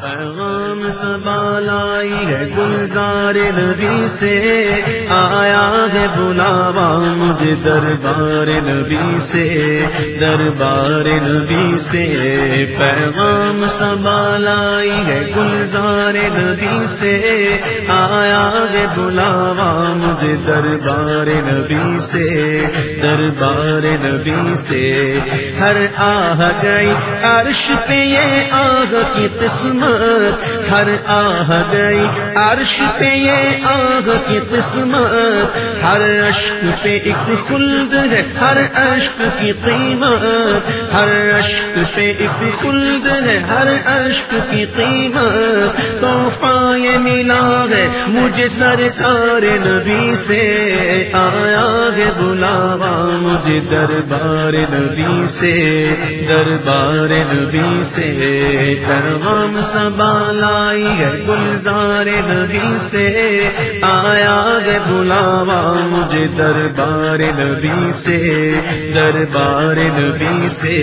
پیغام سبالائی ہے گلزار نبی سے، آیا ہے بلاوا مجھے دربار نبی سے، دربار نبی سے۔ پیغام سبالائی ہے گلزار نبی سے، آیا ہے بلاوا مجھے دربار نبی سے، دربار نبی سے۔ ہر آہ گئی عرش پہ یہ آگ کی قسمت، ہر آہ گئی عرش پہ یہ آگ کی قسمت، ہر اشک پہ ایک خلد ہے، ہر اشک کی قیمت، ہر اشک پہ ایک خلد ہے، ہر اشک کی قیمت، تحفہ یہ ملا ہے مجھے سرکار نبی سے، آیا ہے بلاوا مجھے دربار نبی سے، دربار نبی سے درغام سبالائی ہے گلزار نبی سے۔ آیا ہے بلاوا مجھے دربار نبی سے۔ دربار نبی سے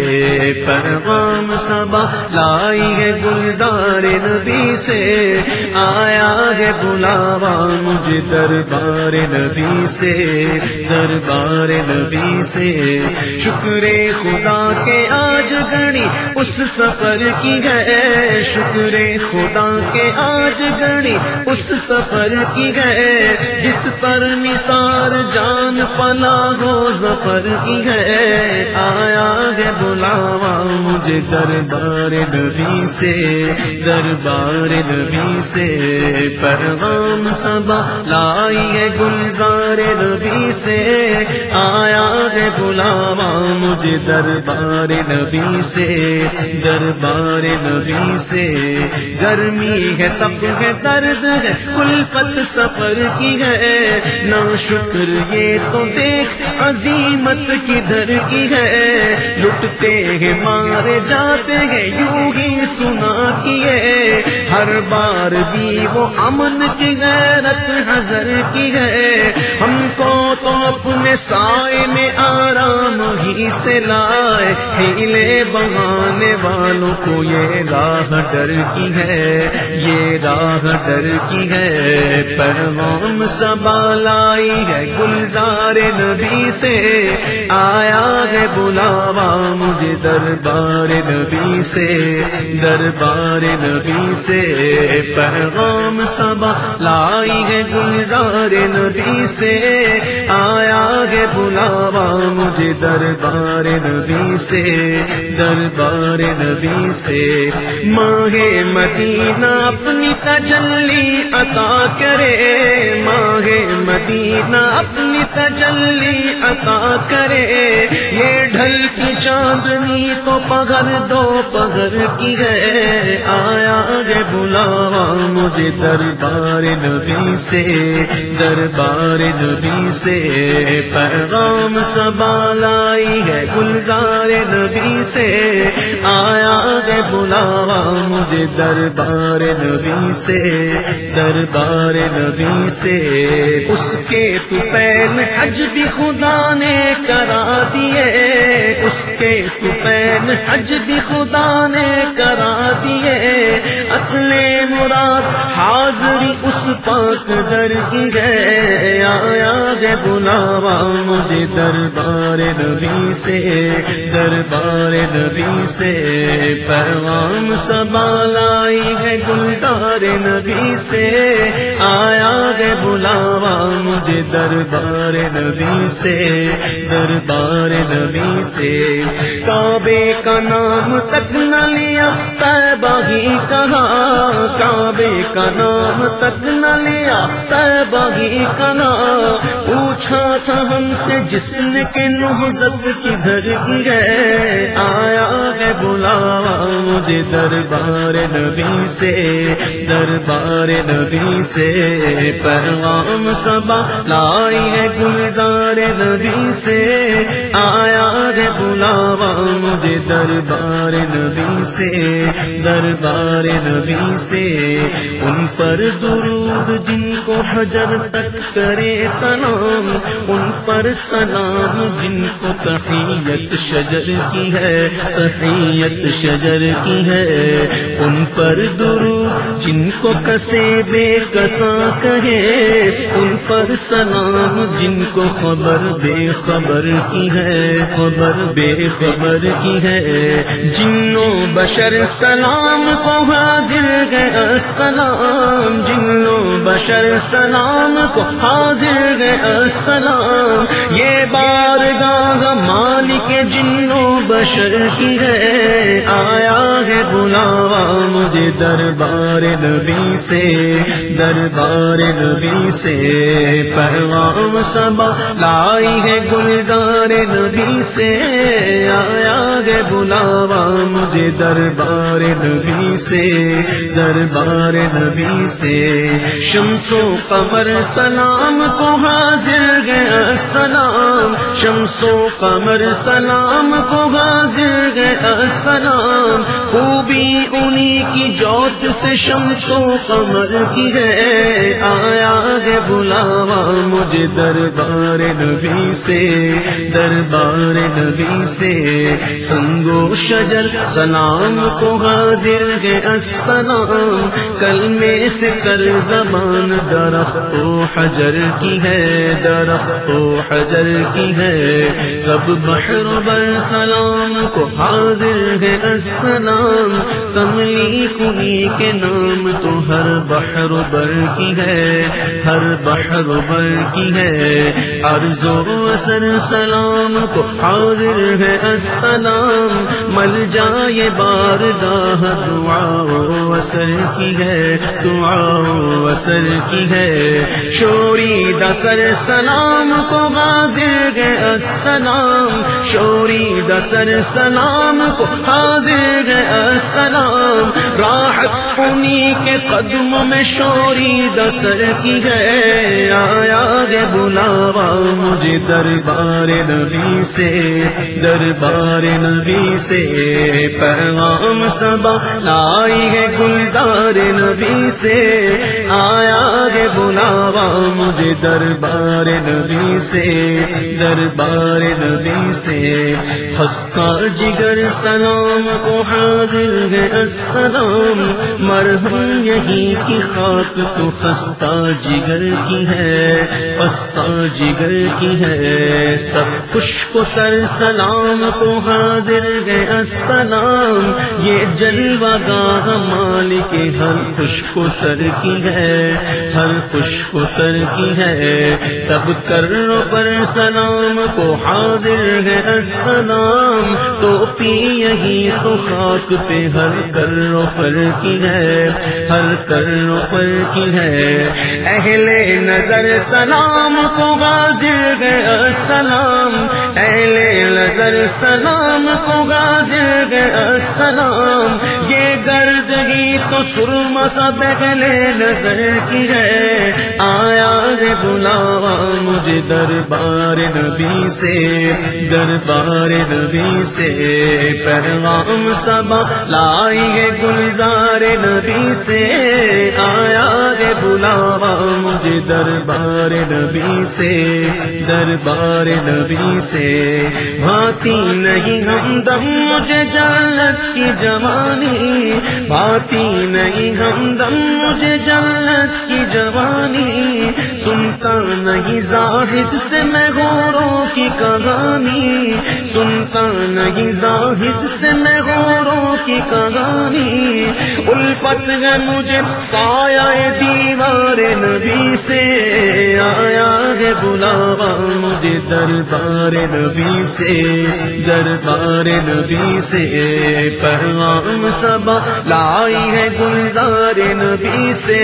پیغام سبا لائی ہے گلزار نبی سے۔ آیا ہے بلاوا مجھے دربار نبی سے۔ دربار نبی سے۔ شکر خدا کے آج گڑی اس سفر کی ہے شکر خدا کے آج گڑی اس سفر کی ہے، جس پر نثار جان پلا ہو، ظفر کی ہے آیا ہے بلاوا مجھے دربار نبی سے، دربار نبی سے، پیغام سبا لائی ہے گلزار نبی سے، آیا ہے بلاوا مجھے دربار نبی سے، دربار نبی سے۔ گرمی ہے تب ہے، درد ہے کل پت سفر کی ہے۔ نہ شکر، یہ تو دیکھ، عظیمت کدھر کی ہے۔ لٹتے ہیں، مارے جاتے ہیں، یوں ہی سنا کی ہے ہر بار بھی وہ امن کی غیرت حضر کی ہے۔ ہم کو تو اپنے سائے میں آرام ہی سے لائے۔ ہیلے بہانے والوں کو یہ راہ ڈر کی ہے، یہ راہ ڈر کی ہے۔ پیغام سبا ہے گلزار نبی سے، آیا ہے بلاوا مجھے دربار نبی سے۔ دربار نبی سے پیغام سبا لائی ہے گلزار نبی سے۔ آیا ہے بلاوا مجھے دربار نبی سے۔ دربار نبی سے۔ ماہ مدینہ اپنی تجلی عطا کرے۔ ماہ مدینہ اپنی تجلی عطا کرے۔ یہ ڈھل کی چاندنی تو پگھر دو پگھر کی ہے۔ آیا ہے بلاوا مجھے دربار نبی سے۔ دربار نبی سے پیغام سبا لائی ہے گلزار نبی سے۔ آیا ہے بلاوا مجھے دربار نبی سے۔ دربار نبی سے۔ اس کے پین حج بھی خدا نے کرا دیے۔ اس کے پین حج بھی خدا نے کرا دیے۔ اصل مراد حاضری اس پاک در کی گئے آیا گے بلاوا مجھے دربار نبی سے۔ دربار نبی سے پیغام سبا لائی ہے گلدار نبی سے۔ آیا گے بلاوا مجھے دربار نبی سے، دربار نبی سے۔ کعبے کا نام تک نہ لیا طیبہ ہی کہا۔ کعبے کا نام تک نہ لیا طیبہ ہی کہا۔ پوچھا تھا ہم سے، جس نے کہ نہزت کدھر کی ہے؟ آیا ہے بلاوا مجھے دربار نبی سے، دربار نبی سے۔ پیغام سبا لائی ہے گلزار نبی سے آیا ہے بلاوا مجھے دربار نبی سے، دربار نبی سے۔ ان پر درود جن کو حجر تک کرے سلام، ان پر سلام جن کو تحیت شجر کی ہے، تحیت شجر کی ہے۔ ان پر درو جن کو کسے بے کسا کہے، ان پر سلام جن کو خبر بے خبر کی ہے، خبر بے خبر کی ہے۔ جنوں بشر سلام کو حاضر گئے السلام۔ جنوں بشر سلام کو حاضر گئے السلام۔ یہ بار گاہ مالک جنوں بشر کی ہے۔ آیا ہے بلاوا مجھے دربار نبی سے، دربار نبی سے۔ پیغام سبا لائی ہے گلدار نبی سے، آیا ہے بلاوا مجھے دربار نبی سے، دربار نبی سے۔ شمس و قمر سلام کو حاضر گیا سلام شمس و قمر سلام کو حاضر گیا سلام خوبی انہی کی جوت سے شمس و قمر کی ہے۔ آیا ہے بلاوا مجھے دربار نبی سے، دربار نبی سے۔ سنگو شجر، سلام کو حاضر ہے السلام۔ کل میں سے کر زمان درخت و حجر کی ہے، درخت و حجر کی ہے۔ سب بحر بر سلام کو حاضر ہے السلام۔ کملی کنی کے نام تو ہر بحر بر کی ہے، ہر بحر بر کی ہے۔ عرض و اثر سلام کو حاضر ہے، السلام۔ مل جائے بار گاہ دعا و اثر کی ہے، دعا و اثر کی ہے۔ شوری دسر سلام کو حاضر ہے، السلام۔ شوری دسر سلام کو حاضر ہے، السلام۔ راحت انہی کے قدم میں شوری دسر کی ہے۔ آیا گے بلاوا مجھے دربار نبی سے، دربار نبی سے پیغام سبا لائی ہے گلدار نبی سے۔ آیا گے بلاوا مجھے دربار نبی سے، دربار نبی سے۔ ہستا جگر سلام کو حاضر ہے السلام۔ مرہم یہی کی خاک تو ہستا جگر کی ہے۔ جگر کی ہے، سب خوش کو سر سلام کو حاضر ہے۔ السلام، یہ جلوہ گاہ مالک ہر خوش کو سر کی ہے، ہر خوش کو کی ہے۔ سب کرو پر سلام کو حاضر ہے۔ السلام، تو پی یہی تو خاک پہ ہر کرو پر کی ہے۔ ہر کرو پر کی ہے۔ اہل نظر سلام کو حاضر ہے السلام اہل نظر سلام کو حاضر السلام، یہ گردگی تو سرما سا پہلے نظر کی ہے۔ آیا ہے بلاوا مجھے دربار نبی سے، دربار نبی سے۔ پیغام سبا لائی ہے گلزار نبی سے۔ آیا ہے بلاوا مجھے دربار نبی سے، دربار نبی سے۔ بھاتی نہیں ہم دم مجھے جنت کی جوانی۔ بھاتی نہیں ہم دم مجھے جنت کی جوانی۔ سنتا نہیں زاہد سے میں غوروں کی کہانی، سنتا نہیں زاہد سے میں غوروں کی کہانی۔ الفت ہے مجھے سایہ دیوار نبی سے، آیا ہے بلاوا مجھے دربار نبی سے۔ دربار نبی سے پیغام سبا لائی ہے گلزار نبی سے۔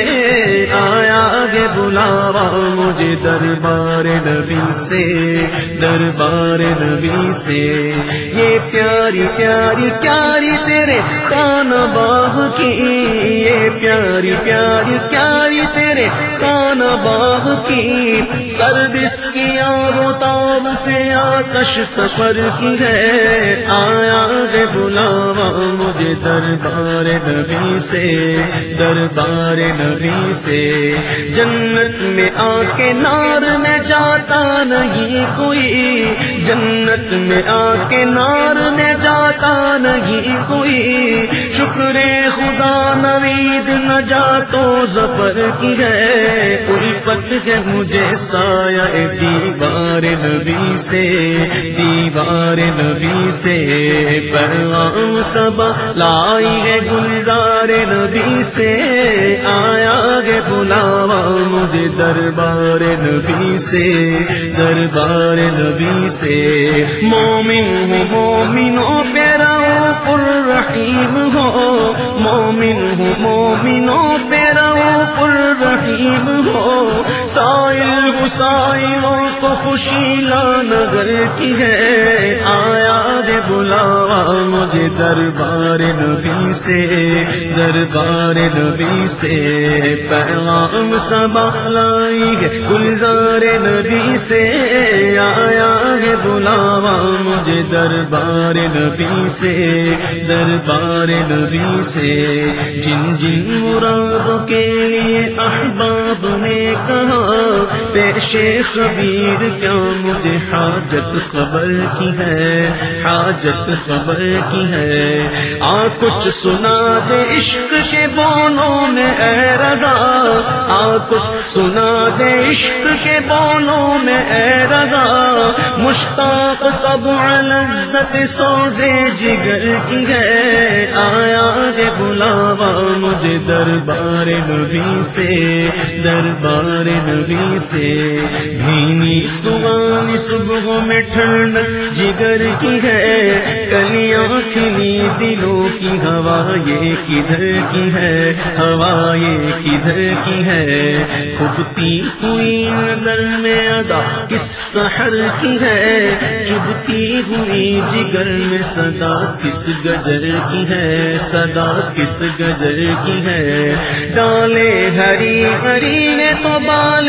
آیا ہے بلاوا مجھے دربار نبی سے، دربار نبی سے۔ یہ پیاری پیاری پیاری تیرے کان باہ کی، یہ پیاری پیاری پیاری تیرے کانا باغ کی۔ سردس کی آگ تاب سے آکش سفر کی ہے۔ آیا گے بلاوا مجھے دربار نبی سے، دربار نبی سے۔ جنت میں آ کے نار میں جاتا نہیں کوئی۔ جنت میں آ کے نار میں جاتا نہیں کوئی۔ شکر خدا نوید نہ جا تو ظفر کی ہے۔ الفت ہے مجھے سایہ دیوار نبی سے۔ دیوار نبی سے۔ پیغام سب لائی ہے گلزار نبی سے آیا گے بلاوا مجھے دربار نبی سے، دربار نبی سے۔ مومن ہوں مومنوں پیرا پر رحیم ہو مومن ہوں مومنوں پیرا پر رحیم ہو سائل گسائلوں کو خوشی لا نظر کی ہے۔ آیا دے بلاوا مجھے دربار نبی سے۔ دربار نبی سے پیغام سب لائی ہے گلزار نبی سے۔ آیا ہے بلاوا مجھے دربار نبی سے۔ دربار نبی سے جن جن مرادوں کے لیے احباب نے کہا۔ پیش خبیر کیا مجھے حاجت خبر کی ہے؟ حاجت خبر کی ہے۔ آ، کچھ سنا دے عشق کے بونوں میں، اے رضا۔ آ، کچھ سنا دے عشق کے بونوں میں، اے رضا۔ مشتاق کب لذت سوزے جگر کی ہے۔ آیا گے بلاوا مجھے دربار نبی سے، دربار نبی سے بھینی سوانی صبح میں ٹھنڈ جگر کی ہے۔ کلیاں کھلی دلوں کی، ہوا یہ کدھر کی ہے؟ ہوا یہ کدھر کی ہے؟ کھبتی ہوئی نظر میں ادا کس سحر کی ہے؟ چبتی ہوئی جگر میں صدا کس گجر کی ہے؟ صدا کس گجر کی ہے؟ ڈالے ہری ہری نے تو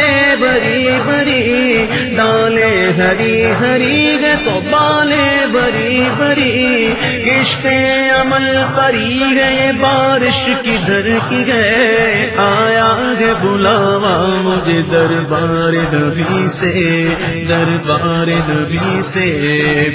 بالے بری بری ڈالے ہری ہری ہے تو بالے بری بری۔ عشق عمل پری ہے بارش کی در کی ہے۔ آیا ہے بلاوا مجھے دربار نبی سے، دربار نبی سے۔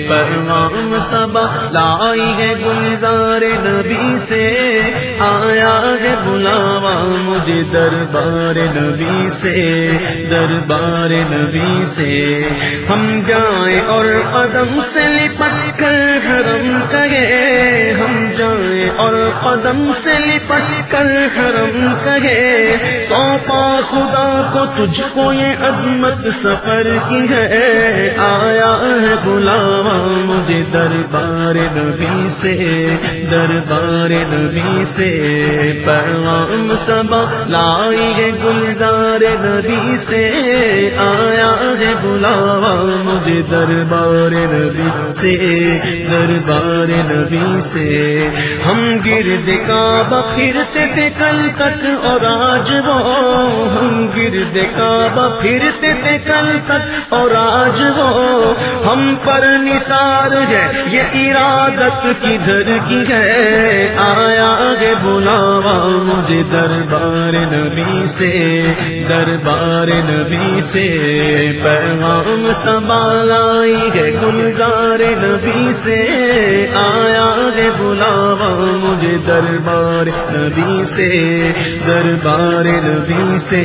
پروام سب لائی ہے گلزار نبی سے۔ آیا ہے بلاوا مجھے دربار نبی سے۔ دربار نبی سے۔ ہم جائیں اور قدم سے لپٹ کر حرم کہے ہم جائیں اور قدم سے لپٹ کر حرم کہے سونپا خدا کو تجھ کو یہ عظمت سفر کی ہے۔ آیا ہے بلاوا مجھے دربار نبی سے۔ دربار نبی سے۔ پیغام سب لائی ہے گلزار نبی سے آیا ہے بلاوا مجھے دربار نبی سے، دربار نبی سے۔ ہم گرد کعبہ پھرتے تھے کل تک اور آج وہ، ہم گرد کعبہ پھرتے تھے کل تک اور آج وہ۔ ہم پر نثار ہے، یہ ارادت کدھر کی ہے؟ آیا گے بلاوا مجھے دربار نبی سے، دربار نبی سے پیغام سنبھالائی ہے گلزار نبی سے آیا گے بلاوا مجھے دربار نبی سے دربار نبی سے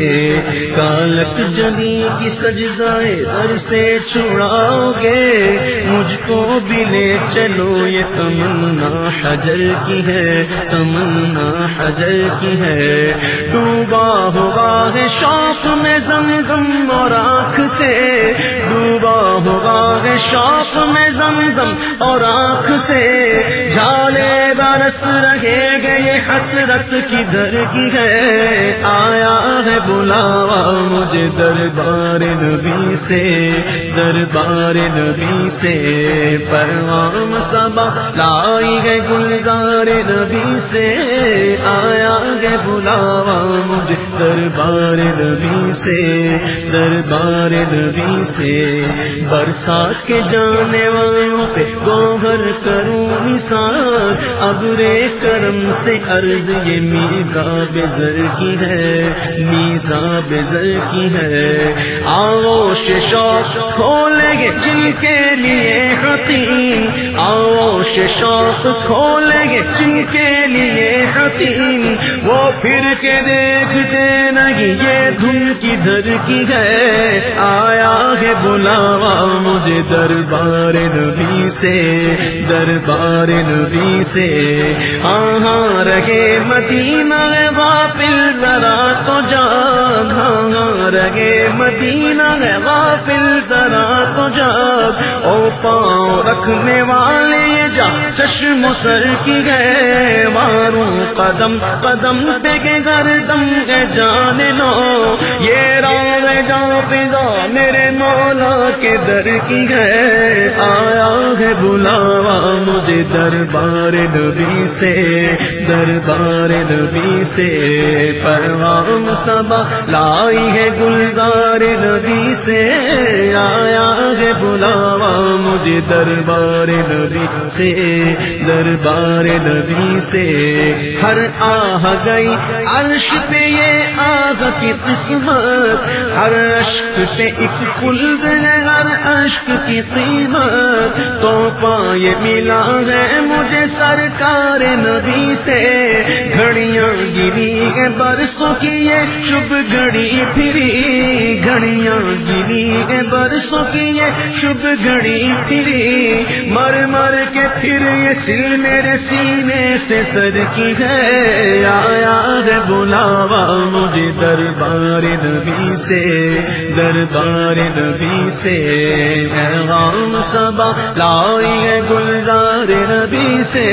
کالک جلی کی سجزائے در سے چھڑاؤ گے مجھ کو بھی لے چلو یہ تمنا حجر کی ہے، تمنا حجر کی ہے۔ ڈوبا ہوا ہے شوق میں زمزم اور آنکھ سے ڈوبا ہوا ہے شوق میں زمزم اور آنکھ سے جالے برس رہے گئے حسرت کی در کی ہے۔ آیا ہے بلاوا مجھے دربار نبی سے، دربار نبی سے۔ پروام سبا لائی ہے گلزار نبی سے۔ آیا ہے بلاوا مجھے دربار نبی سے۔ دربار نبی سے، برسات کے جانے والوں پہ گوہر کروں نثار اب رے کرم سے عرض یہ میزا بزر کی ہے میزا بزر کی ہے۔ آوش شوق کھولیں گے جن کے لیے حتیم آوش شوق کھولیں گے جن کے لیے حتیم وہ پھر کے دیکھتے نہیں، یہ دھن کی کدھر کی ہے، آیا ہے بلاوا مجھے دربار نبی سے، دربار نبی سے۔ ہاں رہے مدینہ غافل ذرا تو جا۔ ہاں رہے مدینہ غافل، ذرا تو جاگ۔ او پاؤں رکھنے والے یہ جا، چشم سر کی گئے ماروں قدم قدم پہ کے گردم کے جان لو یہ راگ جا پزا میرے مولا کے در کی ہے آیا ہے بلاوا مجھے دربار نبی سے۔ دربار نبی سے۔ پروام سبا لائی ہے گلزار نبی سے، آیا ہے بلاوا مجھے دربار نبی سے، دربار نبی سے۔ ہر آہ گئی عرش پہ یہ آگ کی قسمت، ہر اشک سے ایک خلد ہے، ہر اشک کی قیمت۔ تو پائے ملا ہے مجھے سرکار نبی سے۔ گھڑیاں گری ہے برسوں کی یہ شب گھڑی پھری گھڑیاں گری ہے، برسوں کی یہ شب گھڑی پھری۔ مر مر کے پھر یہ سل میرے سینے سے سر کی ہے۔ آیا ہے بلاوا مجھے دربار نبی سے، دربار نبی سے۔ پیغام سبا لائی ہے گلزار نبی سے۔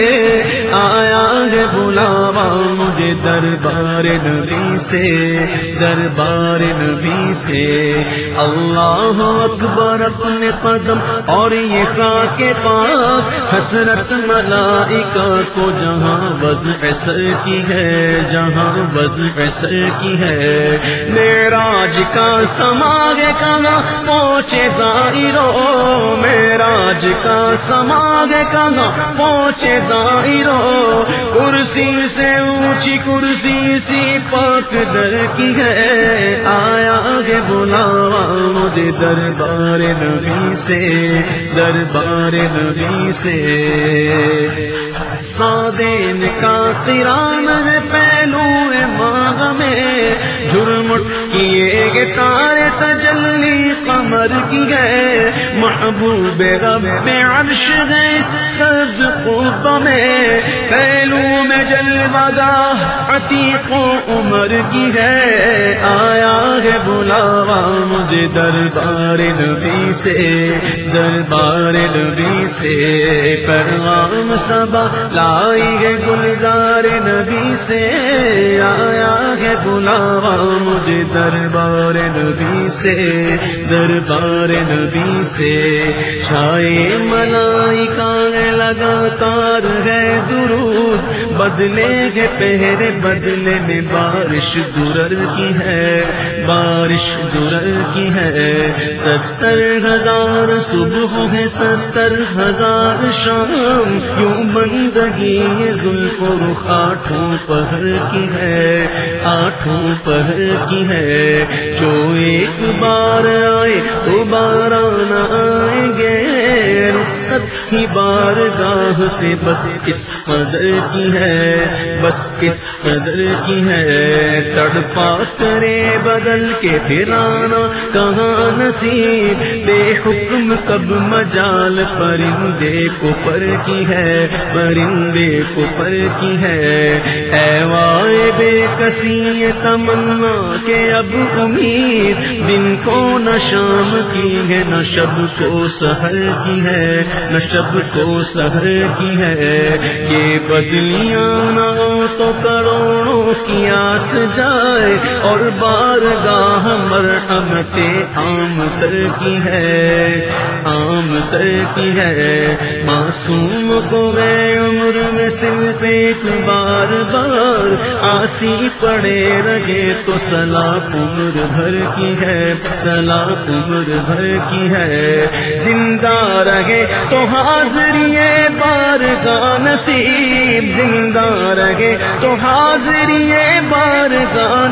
آیا ہے بلاوا مجھے دربار نبی سے۔ دربار نبی سے اللہ اکبر اپنے قدم اور یہ خاک کے پاس حسرت ملائکہ کو جہاں وز سر کی ہے، جہاں وز سر کی ہے۔ میراج کا سماگ کہاں پہنچے ظاہرو میراج کا سماگ کہاں پہنچے ظاہرو کرسی سے اونچی کرسی سی پاک در کی ہے۔ آیا ہے بلاوا مجھے دربار نبی سے، دربار نبی سے۔ سادین کا کران ہے پہلو ماہ میں، جرم کیے گے تارے تجلی قمر کی ہے۔ محبوب رب میں عرش ہے سبز خوب میں۔ پہلو میں جلوہ گاہ عتیق و عمر کی ہے۔ آیا ہے بلاوا مجھے دربار نبی سے۔ دربار نبی سے پیغام سبا لائی ہے گلزار نبی سے۔ آیا ہے بلاوا مجھے دربار نبی سے۔ دربار نبی سے چھائے ملائی کا لگاتار ہے درود۔ بدلے گے پہرے، بدلے میں بارش درر کی ہے، بارش درر کی ہے۔ ستر ہزار صبح ہے، ستر ہزار شام۔ یوں بندگی زلف رخ آٹھوں پہر کی ہے، آٹھوں پہر کی ہے۔ جو ایک بار آئے تو بارہ نہ آئیں گے۔ رخصت ہی بار گاہ سے بس اس قدر کی ہے۔ بس اس قدر کی ہے۔ تڑپا کرے بدل کے پھرانا کہاں نصیب؟ بے حکم کب مجال پرندے کو پر کی ہے۔ پرندے کو پر کی ہے۔ اے وائے بے کسی تمنا کے اب امید۔ دن کو نہ شام کی ہے، نہ شب کو سہر کی ہے، نہ شب کو سہر کی ہے۔ یہ بدلیاں نہ تو کروڑوں کی آس جائے اور بار گاہ مرحمت عام تر کی ہے، عام تر کی ہے۔ معصوم کو گئے عمر میں صرف ایک بار بار آسی پڑے رہے تو سلا عمر بھر کی ہے سلا عمر بھر کی ہے۔ زندہ رہے تو حاضری بار کا نصیب، زندہ رہے تو حاضری بار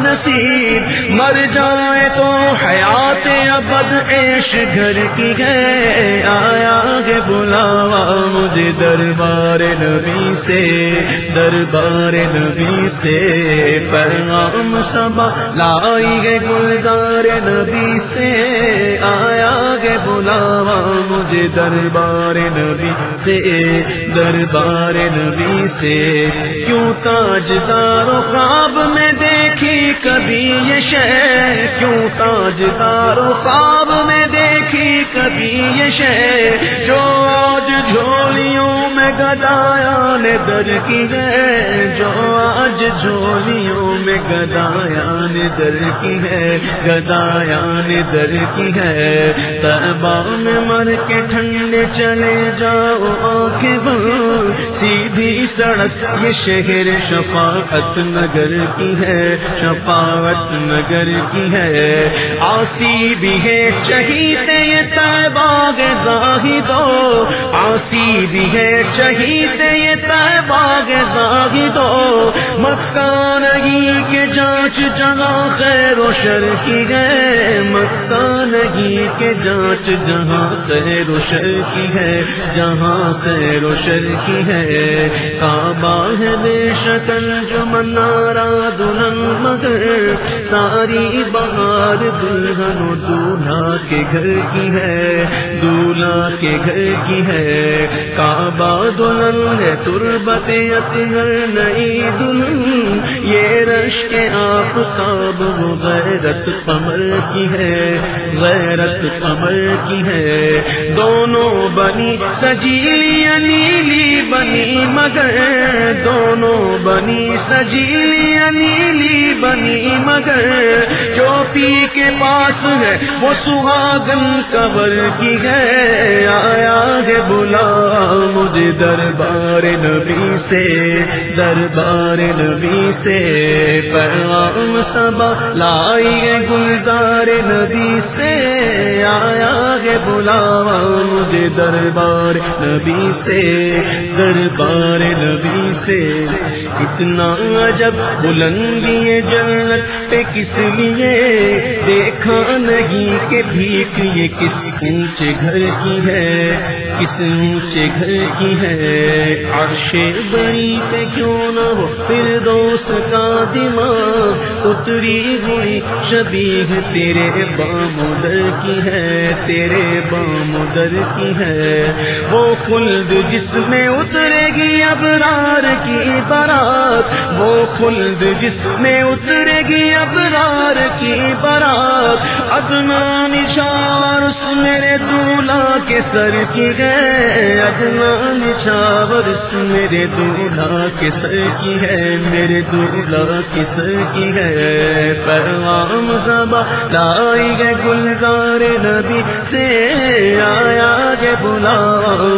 نصیب۔ مر جائے تو حیات ابد عیش گھر کی ہے آیا گے بلاوا مجھے دربار نبی سے۔ دربار نبی سے پیغام سبا لائی گے گلزار نبی سے۔ آیا گے بلاوا مجھے دربار نبی سے۔ دربار نبی سے۔ کیوں تاج دارو خواب میں دیکھی کبھی یہ شہر کیوں تاج دارو خواب میں دیکھی؟ کبھی یہ شہر جو آج جھولیوں میں گدایا نے در کی ہے، جو آج جھولیوں میں گدایا نے در کی ہے، گدایا نے در کی ہے۔ تربا میں مر کے ٹھنڈے چلے جاؤ آنکھیں بند سیدھی سڑک یہ شہر شفاعت نگر کی ہے۔ شفاعت نگر کی ہے۔ آسی بھی ہے چہیتے یہ تیباغ زاہدو۔ آسی بھی ہے چہیتے یہ تیباغ زاہدو۔ مکہ نہیں کے جانچ جہاں خیر و شر کی ہے۔ مکہ نہیں کے جانچ جہاں خیر و شر کی ہے۔ جہاں خیر و شر کی ہے۔ کعبہ ہے بے شکل جو منارا دلہن مگر ساری بہار دلہن و دولہا کے گھر کی ہے۔ دولہا کے گھر کی ہے۔ کعبہ دلہن ہے، تربت اطہر، نئی دلہن۔ یہ رش کے آپ تاب وہ غیرت قمر کی ہے۔ غیرت قمر کی ہے۔ دونوں بنی سجیلی نیلی بنی مگر۔ دونوں بنی سجیلی نیلی بنی مگر جو پی کے پاس ہے، وہ سہاگن قبر کی ہے۔ آیا ہے بلا مجھے دربار نبی سے، دربار نبی سے۔ پیغام سبا لائی گلزار نبی سے، آیا ہے بلاوا مجھے دربار نبی سے، دربار نبی سے۔ اتنا عجب بلندی جنت پہ کس لیے؟ دیکھا نہیں کہ بھیک یہ کس اونچے گھر کی ہے، کس اونچے گھر کی ہے۔ عرش بری پہ کیوں نہ ہو پھر دوست کا دماغ اتری ہوئی شبیح تیرے بام در کی ہے، تیرے بام در کی ہے۔ وہ خلد جس میں اترے گی ابرار کی بارات، وہ خلد جس میں اترے گی ابرار کی بارات۔ ادنا نشار اس میرے دولا کے سر کی گئے ادنا نشاور اس میرے دولا کے سر کی ہے۔ میرے دولا کی سر کی ہے۔ پیغام سبا لائی گئے گلزار نبی سے۔ آیا گے بلا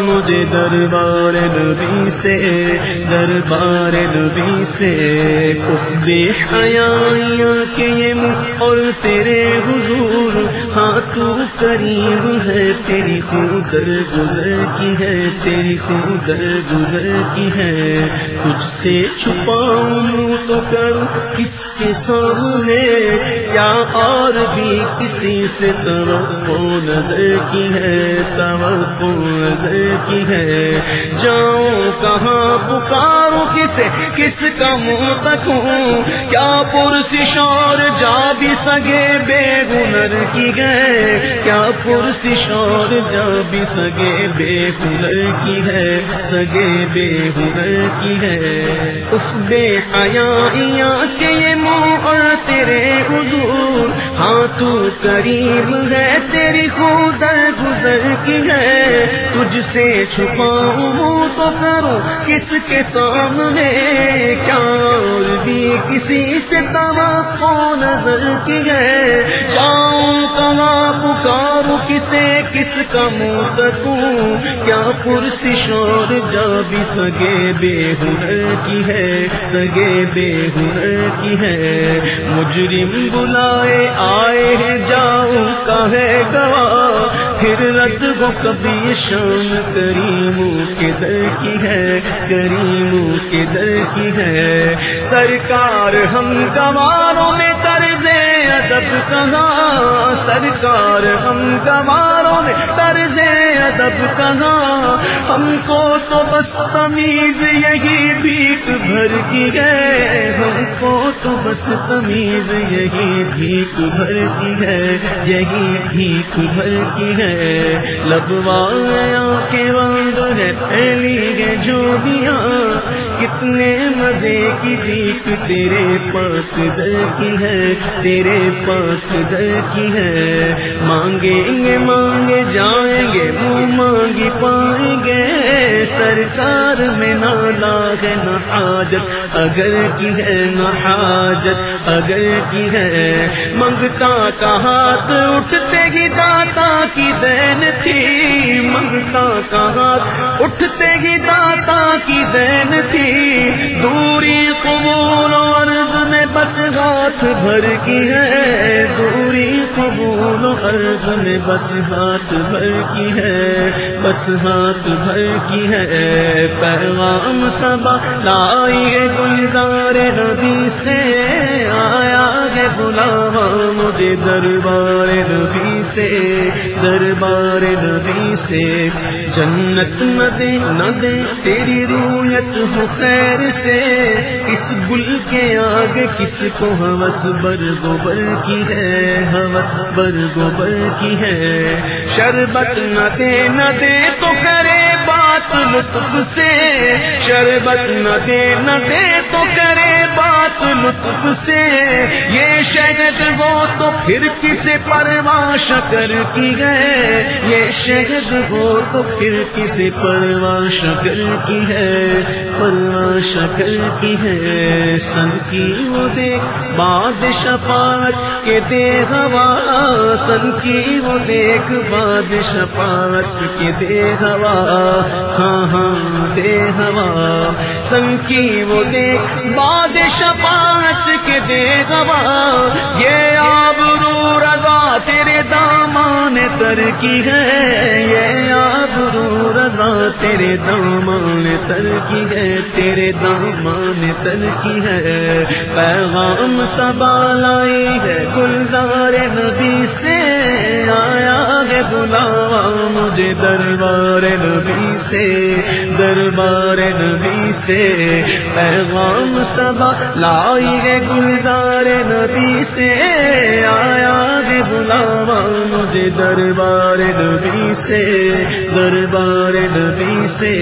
مجھے دربار نبی سے، دربار نبی سے۔ بے حیاں کے یہ منہ اور تیرے حضور ہاں تو قریب ہے، تیری خود در گزر کی ہے، تیری خود در گزر کی ہے۔ کچھ سے چھپاؤں تو کروں کس کے سامنے؟ یا اور بھی کسی سے توقع نظر کی ہے، توقع نظر کی ہے۔ جاؤں کہاں پکاروں کسے؟ کس کا منہ تکوں کیا پرسی شور جا بھی سگے بے ہنر کی ہے؟ کیا پرسی شور جا بھی سگے بے ہنر کی ہے؟ سگے بے ہنر کی ہے۔ اس بے حیا کے یہ منہ اور تیرے حضور۔ ہاں تو کریم ہے تیری خود گزر کی ہے، تجھ سے چھپاؤں تو کروں کس کے سامنے؟ کیا اور بھی کسی سے توقع نظر کی ہے؟ جاؤں کہاں پکاروں، کسے کس کا منہ تکوں؟ کیا پرسی شور جا بھی سگے بے ہنر کی ہے؟ سگے بے ہنر کی ہے۔ مجرم بلائے آئے ہیں، جاؤں کا ہے گواہ؟ پھر رد وہ کبھی شام کریموں کے در کی ہے کریموں کے در کی ہے۔ سرکار ہم گواروں میں تر ادب کہاں؟ سرکار ہم گواروں میں طرز ادب کہاں؟ ہم کو تو بس تمیز یہی بھیک بھر کی ہے۔ ہم کو تو بس تمیز یہی بھیک بھر کی ہے۔ یہی بھیک بھر کی ہے۔ لبوایا کے وند ہے پھیلی ہے جو دیا کتنے مزے کی بھیک تیرے پاک در کی ہے، تیرے پاک در کی ہے۔ مانگیں گے، مانگے جائیں گے، منہ مانگی پائیں گے۔ سرکار میں نہ لاگ، نہ حاجت، اگر کی ہے، نہ حاجت، اگر کی ہے۔ منگتا کا ہاتھ اٹھتے ہی داتا کی دین تھی۔ منگتا کا ہاتھ اٹھتے ہی داتا کی دین تھی۔ دوری قبول عرض میں بس ہاتھ بھر کی ہے۔ دوری قبول عرض میں بس ہاتھ بھر کی ہے۔ بس ہاتھ بھر کی ہے۔ پیغام سبا لائی ہے گلزار نبی سے۔ آیا ہے بلاوا مجھے دربار نبی سے۔ دربار نبی سے۔ جنت نہ دے نہ دے، تیری رویت ہو خیر۔ سے اس گل کے آگے کس کو ہوس بر گوبر کی ہے؟ ہوس بر گوبر کی ہے؟ شربت نہ دے نہ دے تو کرے لطف سے، شربت نہ دے نہ دے تو کرے بات لطف سے۔ یہ شہد ہو تو پھر کسے پرواہ شکر کی ہے؟ یہ شہد ہو تو پھر کسے پرواہ شکر کی ہے؟ پرواہ شکر کی ہے۔ سن کی وہ دیکھ باد شفاعت کے دے ہوا۔ سن کی وہ دیکھ باد شفاعت کے دے ہوا۔ ہاں ہاں دے ہوا۔ سن کی وہ دیکھ باد شفاعت کے دے ہوا۔ یہ آبرو رضا تیرے دامان تر کی ہے۔ یہ آبرو رضا تیرے دامان تر کی ہے۔ تیرے دامان تر کی ہے۔ پیغام سبا لائی ہے۔ گلزار نبی سے آیا ہے بلاوا مجھے دربار نبی سے، دربار نبی سے پیغام سبا لائی ہے گلزار نبی سے۔ آیا ہے بلاوا مجھے دربار نبی سے، دربار نبی سے۔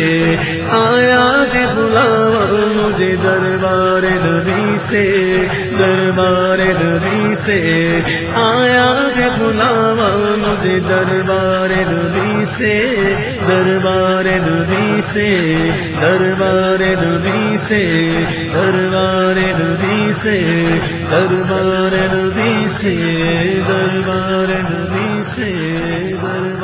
آیا ہے بلاوا مجھے دربار نبی سے، دربار نبی سے۔ آیا ہے بلاوا مجھے دربار نبی نبی سے، دربار نبی سے، دربار نبی سے، دربار نبی سے، دربار نبی سے، دربار نبی سے، دربار